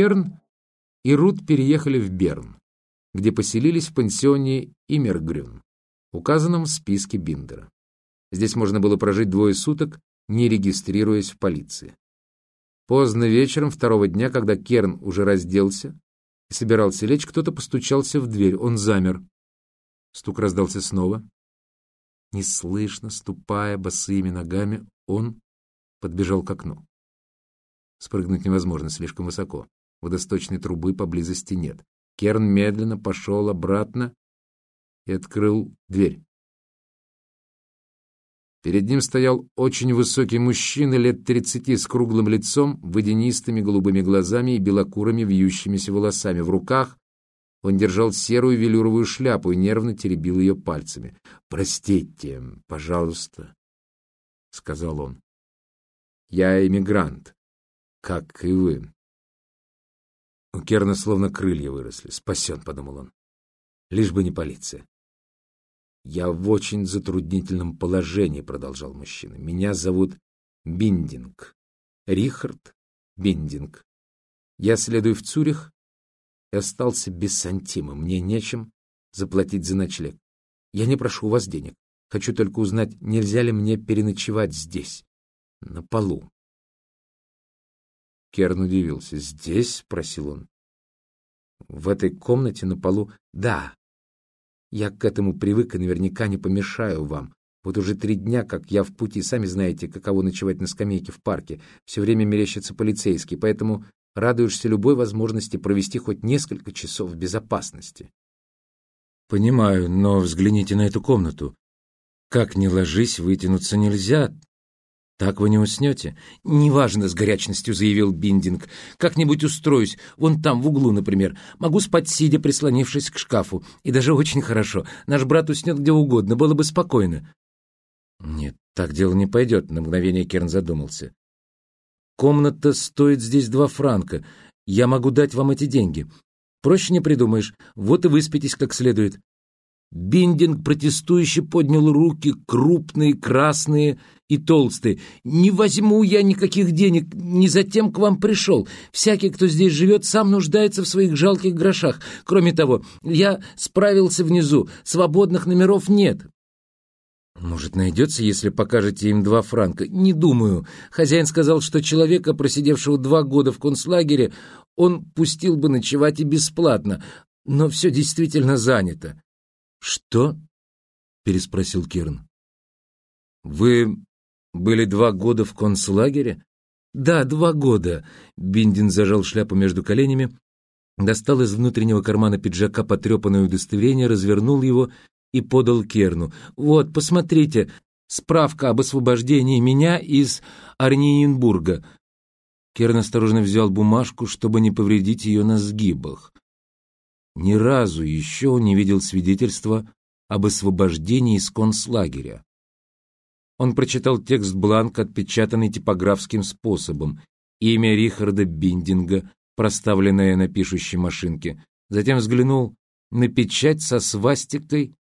Керн и Рут переехали в Берн, где поселились в пансионе Имергрюн, указанном в списке Биндера. Здесь можно было прожить двое суток, не регистрируясь в полиции. Поздно вечером второго дня, когда Керн уже разделся и собирался лечь, кто-то постучался в дверь. Он замер. Стук раздался снова. Неслышно, ступая босыми ногами, он подбежал к окну. Спрыгнуть невозможно, слишком высоко. Водосточной трубы поблизости нет. Керн медленно пошел обратно и открыл дверь. Перед ним стоял очень высокий мужчина лет тридцати с круглым лицом, водянистыми голубыми глазами и белокурыми вьющимися волосами. В руках он держал серую велюровую шляпу и нервно теребил ее пальцами. «Простите, пожалуйста», — сказал он. «Я эмигрант, как и вы». У Керна словно крылья выросли. «Спасен», — подумал он. «Лишь бы не полиция». «Я в очень затруднительном положении», — продолжал мужчина. «Меня зовут Биндинг. Рихард Биндинг. Я следую в Цюрих и остался без сантима. Мне нечем заплатить за ночлег. Я не прошу у вас денег. Хочу только узнать, нельзя ли мне переночевать здесь, на полу. Керн удивился. «Здесь?» — спросил он. «В этой комнате на полу?» «Да. Я к этому привык и наверняка не помешаю вам. Вот уже три дня, как я в пути, сами знаете, каково ночевать на скамейке в парке. Все время мерещится полицейский, поэтому радуешься любой возможности провести хоть несколько часов в безопасности. Понимаю, но взгляните на эту комнату. Как ни ложись, вытянуться нельзя. Так вы не уснете. Неважно, с горячностью заявил Биндинг. Как-нибудь устроюсь, вон там, в углу, например. Могу спать, сидя, прислонившись к шкафу. И даже очень хорошо. Наш брат уснет где угодно, было бы спокойно. Нет, так дело не пойдет, на мгновение Керн задумался. Комната стоит здесь два франка. Я могу дать вам эти деньги. Проще не придумаешь. Вот и выспитесь как следует. Биндинг протестующе поднял руки, крупные, красные и толстые. «Не возьму я никаких денег, не затем к вам пришел. Всякий, кто здесь живет, сам нуждается в своих жалких грошах. Кроме того, я справился внизу, свободных номеров нет. «Может, найдется, если покажете им два франка?» «Не думаю. Хозяин сказал, что человека, просидевшего два года в концлагере, он пустил бы ночевать и бесплатно, но все действительно занято». «Что?» — переспросил Керн. «Вы были два года в концлагере?» «Да, два года». Биндин зажал шляпу между коленями, достал из внутреннего кармана пиджака потрепанное удостоверение, развернул его и подал Керну. «Вот, посмотрите, справка об освобождении меня из Арниенбурга». Керн осторожно взял бумажку, чтобы не повредить ее на сгибах. Ни разу еще он не видел свидетельства об освобождении из концлагеря. Он прочитал текст бланка, отпечатанный типографским способом, имя Рихарда Биндинга, проставленное на пишущей машинке, затем взглянул на печать со свастикой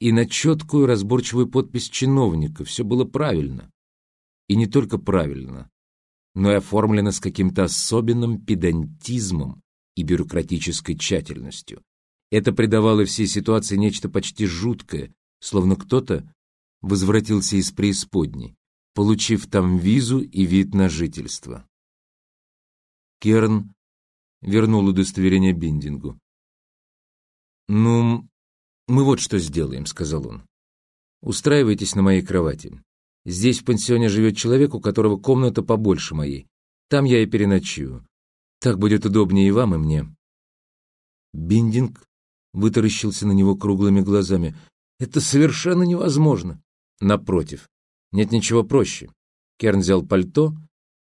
и на четкую разборчивую подпись чиновника. Все было правильно. И не только правильно, но и оформлено с каким-то особенным педантизмом и бюрократической тщательностью. Это придавало всей ситуации нечто почти жуткое, словно кто-то возвратился из преисподней, получив там визу и вид на жительство. Керн вернул удостоверение Биндингу. «Ну, «Мы вот что сделаем», — сказал он. «Устраивайтесь на моей кровати. Здесь в пансионе живет человек, у которого комната побольше моей. Там я и переночую. Так будет удобнее и вам, и мне». Биндинг вытаращился на него круглыми глазами. «Это совершенно невозможно!» «Напротив, нет ничего проще». Керн взял пальто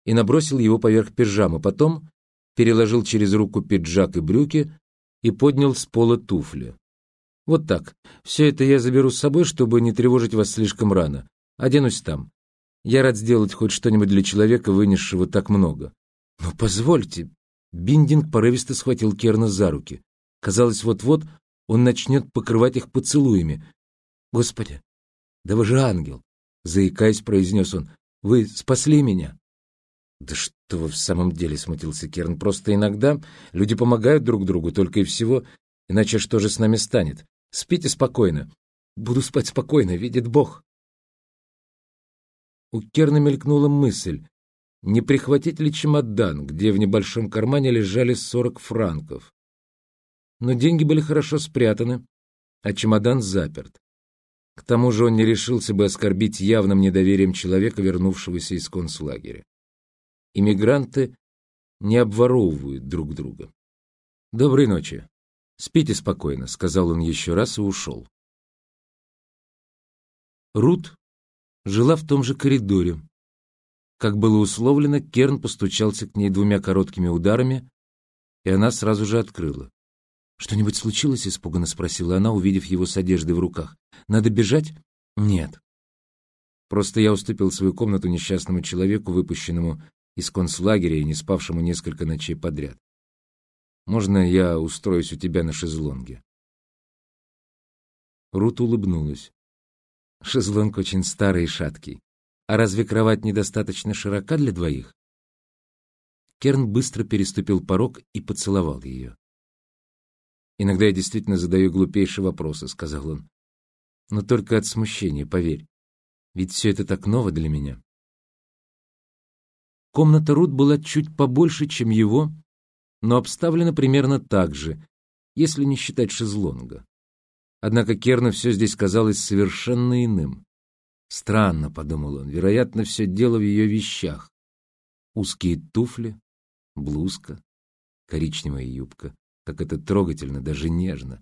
и набросил его поверх пиджамы, потом переложил через руку пиджак и брюки и поднял с пола туфли. Вот так. Все это я заберу с собой, чтобы не тревожить вас слишком рано. Оденусь там. Я рад сделать хоть что-нибудь для человека, вынесшего так много. Но позвольте. Биндинг порывисто схватил Керна за руки. Казалось, вот-вот он начнет покрывать их поцелуями. Господи, да вы же ангел! Заикаясь, произнес он. Вы спасли меня. «Да что вы в самом деле?» — смутился Керн. «Просто иногда люди помогают друг другу, только и всего. Иначе что же с нами станет? Спите спокойно. Буду спать спокойно, видит Бог». У Керна мелькнула мысль, не прихватить ли чемодан, где в небольшом кармане лежали сорок франков. Но деньги были хорошо спрятаны, а чемодан заперт. К тому же он не решился бы оскорбить явным недоверием человека, вернувшегося из концлагеря. Иммигранты не обворовывают друг друга. «Доброй ночи. Спите спокойно», — сказал он еще раз и ушел. Рут жила в том же коридоре. Как было условлено, Керн постучался к ней двумя короткими ударами, и она сразу же открыла. «Что-нибудь случилось?» — испуганно спросила она, увидев его с одеждой в руках. «Надо бежать?» «Нет. Просто я уступил свою комнату несчастному человеку, выпущенному из концлагеря и не спавшему несколько ночей подряд. Можно я устроюсь у тебя на шезлонге?» Рут улыбнулась. Шезлонг очень старый и шаткий. А разве кровать недостаточно широка для двоих? Керн быстро переступил порог и поцеловал ее. «Иногда я действительно задаю глупейшие вопросы», — сказал он. «Но только от смущения, поверь. Ведь все это так ново для меня». Комната Рут была чуть побольше, чем его, но обставлена примерно так же, если не считать шезлонга. Однако Керну все здесь казалось совершенно иным. Странно, — подумал он, — вероятно, все дело в ее вещах. Узкие туфли, блузка, коричневая юбка. Как это трогательно, даже нежно.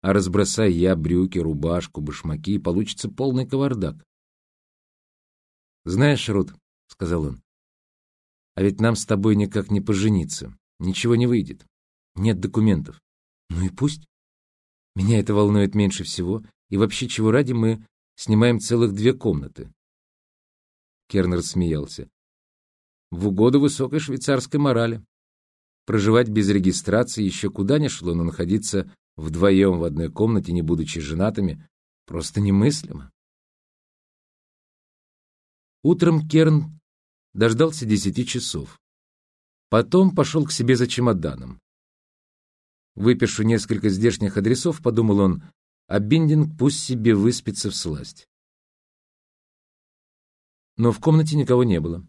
А разбросай я брюки, рубашку, башмаки, и получится полный кавардак. «Знаешь, Рут, — сказал он, — а ведь нам с тобой никак не пожениться. Ничего не выйдет. Нет документов. Ну и пусть. Меня это волнует меньше всего, и вообще чего ради мы снимаем целых две комнаты. Кернер смеялся. В угоду высокой швейцарской морали. Проживать без регистрации еще куда ни шло, но находиться вдвоем в одной комнате, не будучи женатыми, просто немыслимо. Утром Керн дождался десяти часов. Потом пошел к себе за чемоданом. Выпишу несколько здешних адресов, подумал он, а Биндинг пусть себе выспится в сласть. Но в комнате никого не было.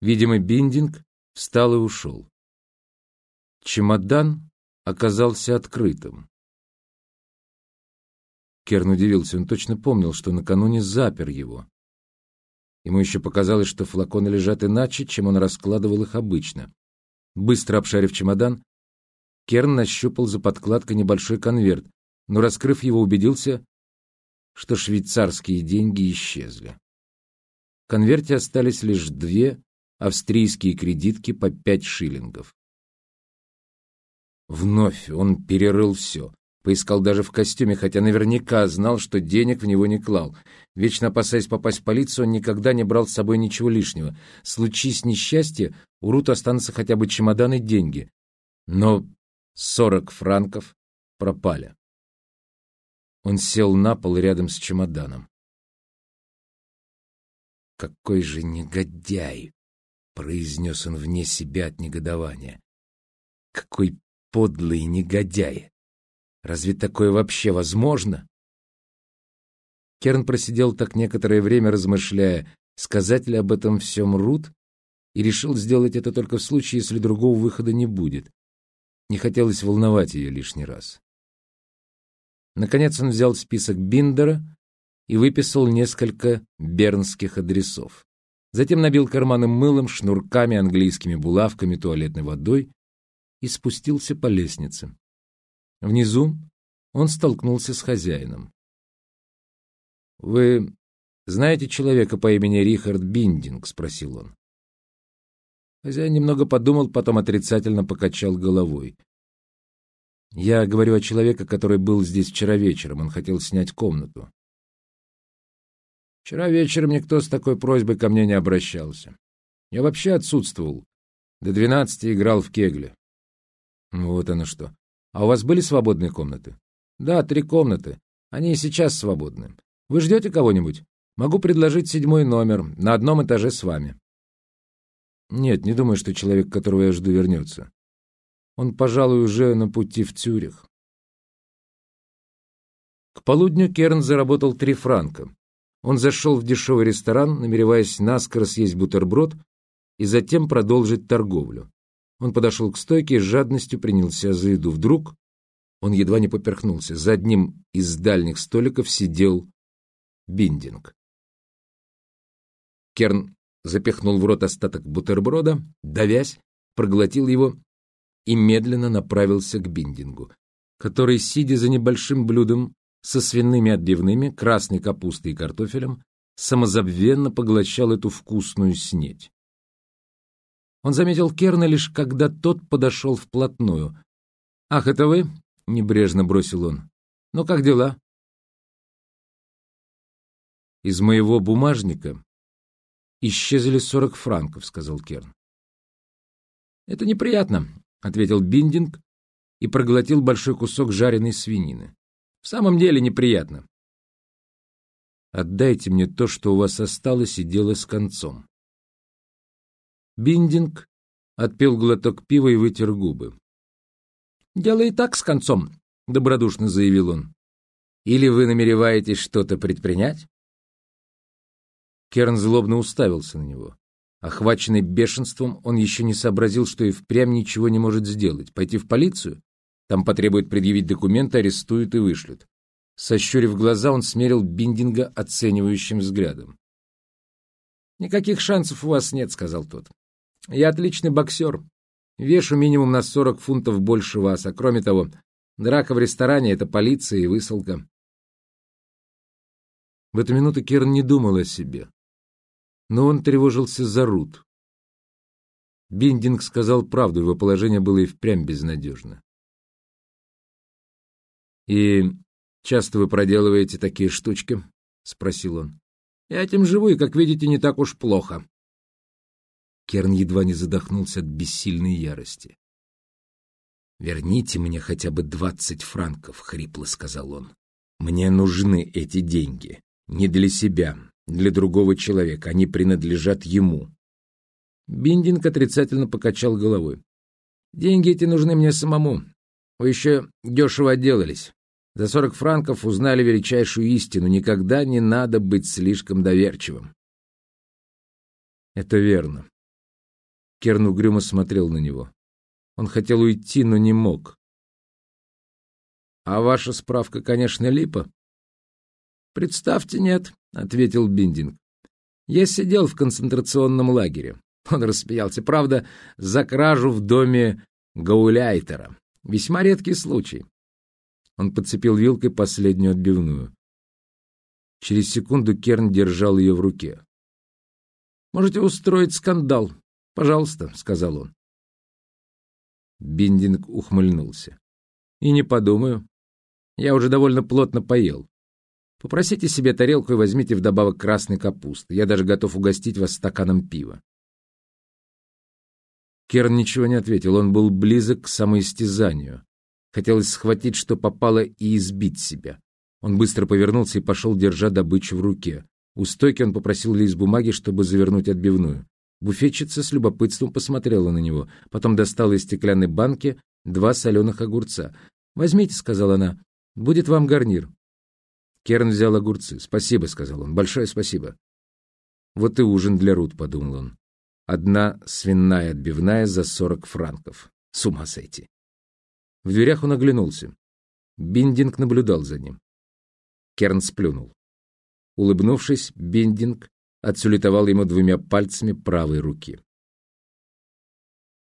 Видимо, Биндинг встал и ушел. Чемодан оказался открытым. Керн удивился, он точно помнил, что накануне запер его. Ему еще показалось, что флаконы лежат иначе, чем он раскладывал их обычно. Быстро обшарив чемодан, Керн нащупал за подкладкой небольшой конверт, но, раскрыв его, убедился, что швейцарские деньги исчезли. В конверте остались лишь две австрийские кредитки по пять шиллингов. Вновь он перерыл все, поискал даже в костюме, хотя наверняка знал, что денег в него не клал. Вечно опасаясь попасть в полицию, он никогда не брал с собой ничего лишнего. Случись несчастье, у Рута останутся хотя бы чемодан и деньги. Но Сорок франков пропали. Он сел на пол рядом с чемоданом. «Какой же негодяй!» — произнес он вне себя от негодования. «Какой подлый негодяй! Разве такое вообще возможно?» Керн просидел так некоторое время, размышляя, сказать ли об этом всем Рут, и решил сделать это только в случае, если другого выхода не будет. Не хотелось волновать ее лишний раз. Наконец он взял список Биндера и выписал несколько бернских адресов. Затем набил карманы мылом, шнурками, английскими булавками, туалетной водой и спустился по лестнице. Внизу он столкнулся с хозяином. «Вы знаете человека по имени Рихард Биндинг?» — спросил он. Хозяин немного подумал, потом отрицательно покачал головой. «Я говорю о человеке, который был здесь вчера вечером. Он хотел снять комнату». «Вчера вечером никто с такой просьбой ко мне не обращался. Я вообще отсутствовал. До двенадцати играл в кегле». «Вот оно что. А у вас были свободные комнаты?» «Да, три комнаты. Они и сейчас свободны. Вы ждете кого-нибудь? Могу предложить седьмой номер, на одном этаже с вами». Нет, не думаю, что человек, которого я жду, вернется. Он, пожалуй, уже на пути в Цюрих. К полудню Керн заработал три франка. Он зашел в дешевый ресторан, намереваясь наскоро съесть бутерброд и затем продолжить торговлю. Он подошел к стойке и с жадностью принялся за еду. Вдруг он едва не поперхнулся. За одним из дальних столиков сидел Биндинг. Керн запихнул в рот остаток бутерброда, давясь, проглотил его и медленно направился к Биндингу, который, сидя за небольшим блюдом со свиными отбивными, красной капустой и картофелем, самозабвенно поглощал эту вкусную снеть. Он заметил Керна лишь когда тот подошел вплотную. «Ах, это вы?» — небрежно бросил он. «Ну, как дела?» «Из моего бумажника исчезли сорок франков», — сказал Керн. «Это неприятно», — ответил Биндинг и проглотил большой кусок жареной свинины. «В самом деле неприятно». «Отдайте мне то, что у вас осталось, и дело с концом». Биндинг отпил глоток пива и вытер губы. «Дело и так с концом», — добродушно заявил он. «Или вы намереваетесь что-то предпринять?» Керн злобно уставился на него. Охваченный бешенством, он еще не сообразил, что и впрямь ничего не может сделать. Пойти в полицию? Там потребуют предъявить документы, арестуют и вышлют. Сощурив глаза, он смерил Биндинга оценивающим взглядом. «Никаких шансов у вас нет», — сказал тот. Я отличный боксер. Вешу минимум на 40 фунтов больше вас, а кроме того, драка в ресторане — это полиция и высылка. В эту минуту Керн не думал о себе. Но он тревожился за Рут. Биндинг сказал правду, его положение было и впрямь безнадежно. «И часто вы проделываете такие штучки?» — спросил он. «Я этим живу, и, как видите, не так уж плохо», Керн едва не задохнулся от бессильной ярости. «Верните мне хотя бы двадцать франков», — хрипло сказал он. «Мне нужны эти деньги. Не для себя, для другого человека. Они принадлежат ему». Биндинг отрицательно покачал головой. «Деньги эти нужны мне самому. Вы еще дешево отделались. За сорок франков узнали величайшую истину. Никогда не надо быть слишком доверчивым». «Это верно», Керн угрюмо смотрел на него. Он хотел уйти, но не мог. «А ваша справка, конечно, липа?» «Представьте, нет», — ответил Биндинг. «Я сидел в концентрационном лагере». Он рассмеялся. «Правда, за кражу в доме Гауляйтера. Весьма редкий случай». Он подцепил вилкой последнюю отбивную. Через секунду Керн держал ее в руке. «Можете устроить скандал», «Пожалуйста», — сказал он. Биндинг ухмыльнулся. «И не подумаю. Я уже довольно плотно поел. Попросите себе тарелку и возьмите вдобавок красной капусты. Я даже готов угостить вас стаканом пива». Керн ничего не ответил. Он был близок к самоистязанию. Хотелось схватить, что попало, и избить себя. Он быстро повернулся и пошел, держа добычу в руке. У стойки он попросил лист бумаги, чтобы завернуть отбивную. Буфетчица с любопытством посмотрела на него, потом достала из стеклянной банки два соленых огурца. «Возьмите», — сказала она, — «будет вам гарнир». Керн взял огурцы. «Спасибо», — сказал он, — «большое спасибо». «Вот и ужин для Рут», — подумал он. «Одна свиная отбивная за сорок франков. С ума сойти». В дверях он оглянулся. Биндинг наблюдал за ним. Керн сплюнул. Улыбнувшись, Биндинг отсулетовал ему двумя пальцами правой руки.